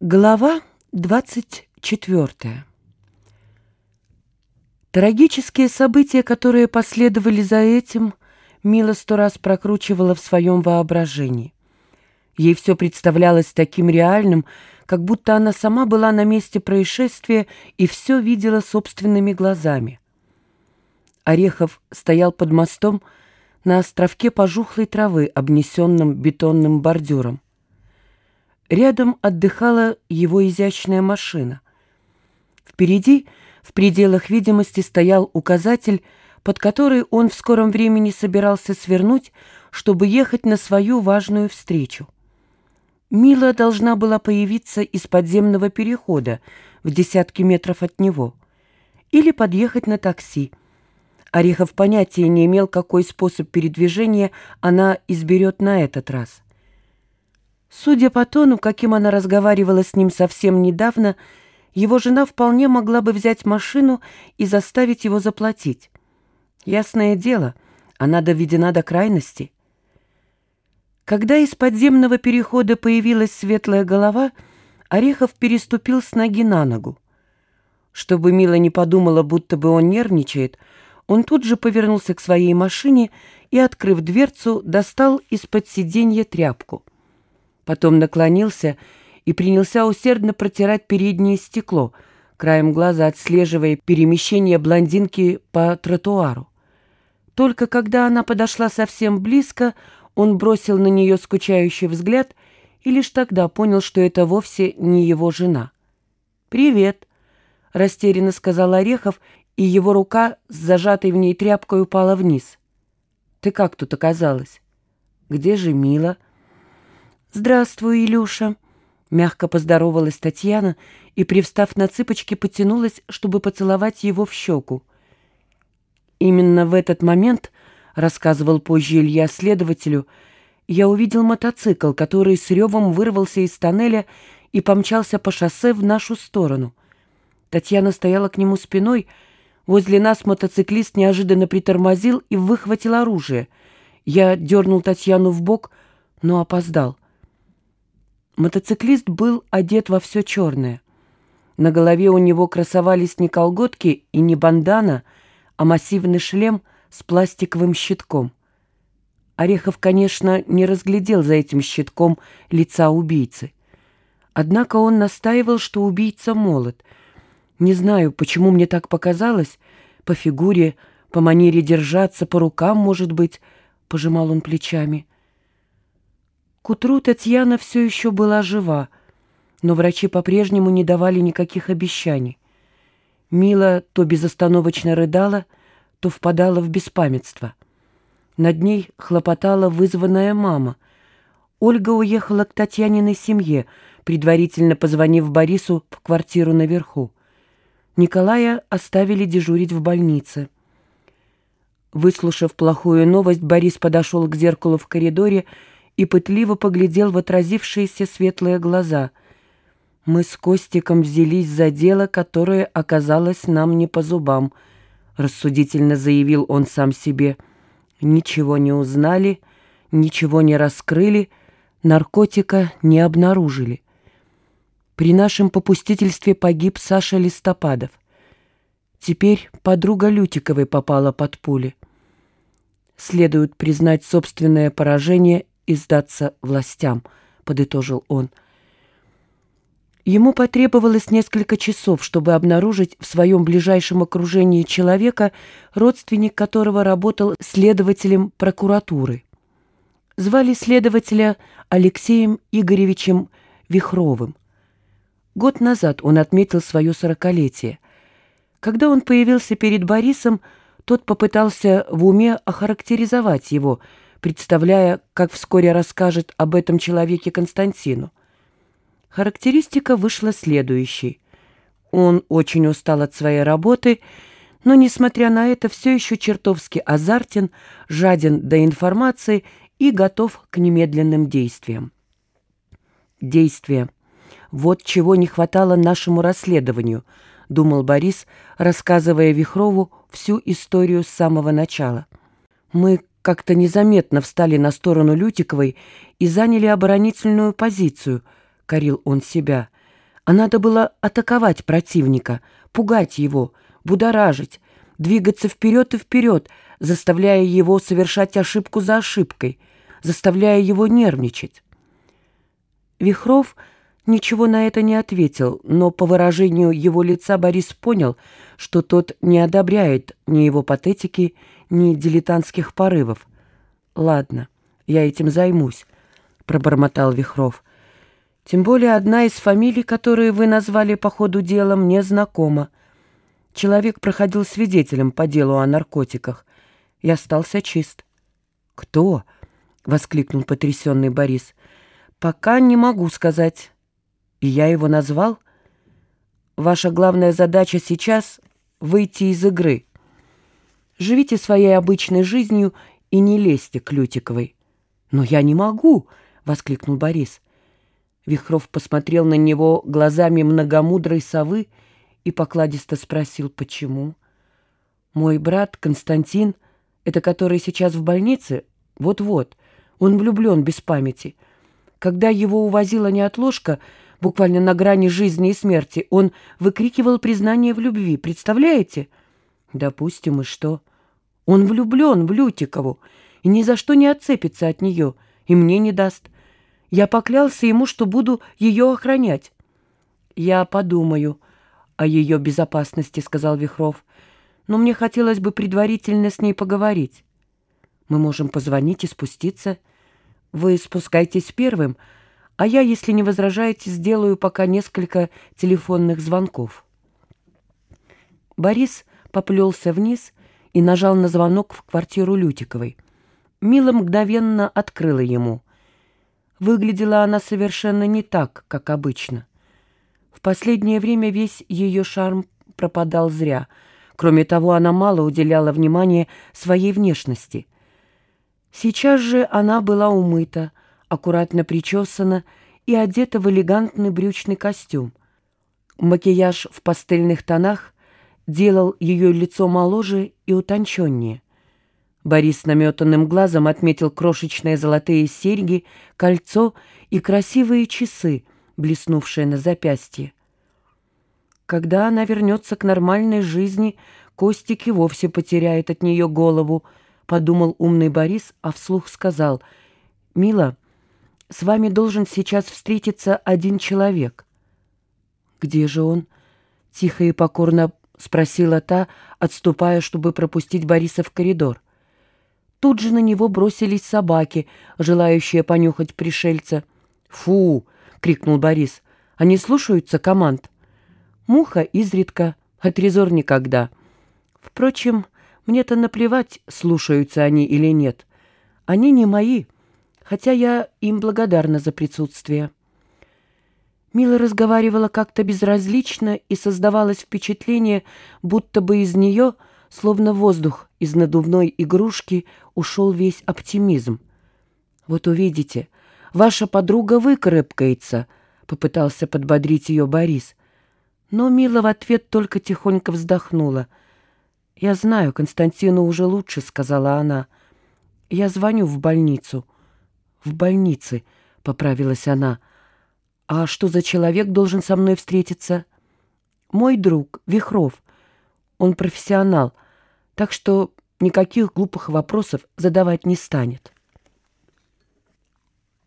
Глава 24 Трагические события, которые последовали за этим, Мила сто раз прокручивала в своем воображении. Ей все представлялось таким реальным, как будто она сама была на месте происшествия и все видела собственными глазами. Орехов стоял под мостом на островке пожухлой травы, обнесенном бетонным бордюром. Рядом отдыхала его изящная машина. Впереди, в пределах видимости, стоял указатель, под который он в скором времени собирался свернуть, чтобы ехать на свою важную встречу. Мила должна была появиться из подземного перехода в десятки метров от него или подъехать на такси. Орехов понятия не имел, какой способ передвижения она изберет на этот раз. Судя по тону, каким она разговаривала с ним совсем недавно, его жена вполне могла бы взять машину и заставить его заплатить. Ясное дело, она доведена до крайности. Когда из подземного перехода появилась светлая голова, Орехов переступил с ноги на ногу. Чтобы Мила не подумала, будто бы он нервничает, он тут же повернулся к своей машине и, открыв дверцу, достал из-под сиденья тряпку — Потом наклонился и принялся усердно протирать переднее стекло, краем глаза отслеживая перемещение блондинки по тротуару. Только когда она подошла совсем близко, он бросил на нее скучающий взгляд и лишь тогда понял, что это вовсе не его жена. «Привет», — растерянно сказал Орехов, и его рука с зажатой в ней тряпкой упала вниз. «Ты как тут оказалась?» «Где же Мила?» «Здравствуй, Илюша!» Мягко поздоровалась Татьяна и, привстав на цыпочки, потянулась, чтобы поцеловать его в щеку. «Именно в этот момент, — рассказывал позже Илья следователю, — я увидел мотоцикл, который с ревом вырвался из тоннеля и помчался по шоссе в нашу сторону. Татьяна стояла к нему спиной. Возле нас мотоциклист неожиданно притормозил и выхватил оружие. Я дернул Татьяну в бок, но опоздал — Мотоциклист был одет во все черное. На голове у него красовались не колготки и не бандана, а массивный шлем с пластиковым щитком. Орехов, конечно, не разглядел за этим щитком лица убийцы. Однако он настаивал, что убийца молод. Не знаю, почему мне так показалось. По фигуре, по манере держаться, по рукам, может быть, — пожимал он плечами — к утру Татьяна все еще была жива, но врачи по-прежнему не давали никаких обещаний. Мила то безостановочно рыдала, то впадала в беспамятство. Над ней хлопотала вызванная мама. Ольга уехала к Татьяниной семье, предварительно позвонив Борису в квартиру наверху. Николая оставили дежурить в больнице. Выслушав плохую новость, Борис подошел к зеркалу в коридоре и пытливо поглядел в отразившиеся светлые глаза. «Мы с Костиком взялись за дело, которое оказалось нам не по зубам», — рассудительно заявил он сам себе. «Ничего не узнали, ничего не раскрыли, наркотика не обнаружили. При нашем попустительстве погиб Саша Листопадов. Теперь подруга Лютиковой попала под пули. Следует признать собственное поражение и сдаться властям», — подытожил он. Ему потребовалось несколько часов, чтобы обнаружить в своем ближайшем окружении человека, родственник которого работал следователем прокуратуры. Звали следователя Алексеем Игоревичем Вихровым. Год назад он отметил свое сорокалетие. Когда он появился перед Борисом, тот попытался в уме охарактеризовать его — представляя, как вскоре расскажет об этом человеке Константину. Характеристика вышла следующей. Он очень устал от своей работы, но, несмотря на это, все еще чертовски азартен, жаден до информации и готов к немедленным действиям. Действия. Вот чего не хватало нашему расследованию, думал Борис, рассказывая Вихрову всю историю с самого начала. Мы как-то незаметно встали на сторону Лютиковой и заняли оборонительную позицию, — корил он себя. а надо было атаковать противника, пугать его, будоражить, двигаться вперед и вперед, заставляя его совершать ошибку за ошибкой, заставляя его нервничать. Вихров ничего на это не ответил, но по выражению его лица Борис понял, что тот не одобряет ни его патетики, ни дилетантских порывов. «Ладно, я этим займусь», — пробормотал Вихров. «Тем более одна из фамилий, которые вы назвали по ходу дела, мне знакома. Человек проходил свидетелем по делу о наркотиках. Я остался чист». «Кто?» — воскликнул потрясенный Борис. «Пока не могу сказать. И я его назвал. Ваша главная задача сейчас — выйти из игры. Живите своей обычной жизнью и не лезьте к Лютиковой». «Но я не могу!» — воскликнул Борис. Вихров посмотрел на него глазами многомудрой совы и покладисто спросил, почему. «Мой брат Константин, это который сейчас в больнице? Вот-вот, он влюблен без памяти. Когда его увозила неотложка, буквально на грани жизни и смерти, он выкрикивал признание в любви, представляете? Допустим, и что? Он влюблен в Лютикову и ни за что не отцепится от нее, и мне не даст. Я поклялся ему, что буду ее охранять. «Я подумаю о ее безопасности», — сказал Вихров. «Но мне хотелось бы предварительно с ней поговорить. Мы можем позвонить и спуститься. Вы спускайтесь первым, а я, если не возражаете, сделаю пока несколько телефонных звонков». Борис поплелся вниз и нажал на звонок в квартиру Лютиковой. Мила мгновенно открыла ему. Выглядела она совершенно не так, как обычно. В последнее время весь ее шарм пропадал зря. Кроме того, она мало уделяла внимания своей внешности. Сейчас же она была умыта, аккуратно причесана и одета в элегантный брючный костюм. Макияж в пастельных тонах делал ее лицо моложе и утонченнее. Борис наметанным глазом отметил крошечные золотые серьги, кольцо и красивые часы, блеснувшие на запястье. Когда она вернется к нормальной жизни, Костик и вовсе потеряет от нее голову, подумал умный Борис, а вслух сказал, «Мила, с вами должен сейчас встретиться один человек». «Где же он?» — тихо и покорно спросила та, отступая, чтобы пропустить Бориса в коридор. Тут же на него бросились собаки, желающие понюхать пришельца. «Фу!» — крикнул Борис. «Они слушаются команд?» «Муха изредка, а трезор никогда. Впрочем, мне-то наплевать, слушаются они или нет. Они не мои, хотя я им благодарна за присутствие». Мила разговаривала как-то безразлично и создавалось впечатление, будто бы из нее — Словно воздух из надувной игрушки ушел весь оптимизм. «Вот увидите, ваша подруга выкарабкается», — попытался подбодрить ее Борис. Но Мила в ответ только тихонько вздохнула. «Я знаю, Константину уже лучше», — сказала она. «Я звоню в больницу». «В больнице», — поправилась она. «А что за человек должен со мной встретиться?» «Мой друг, Вихров. Он профессионал, так что никаких глупых вопросов задавать не станет.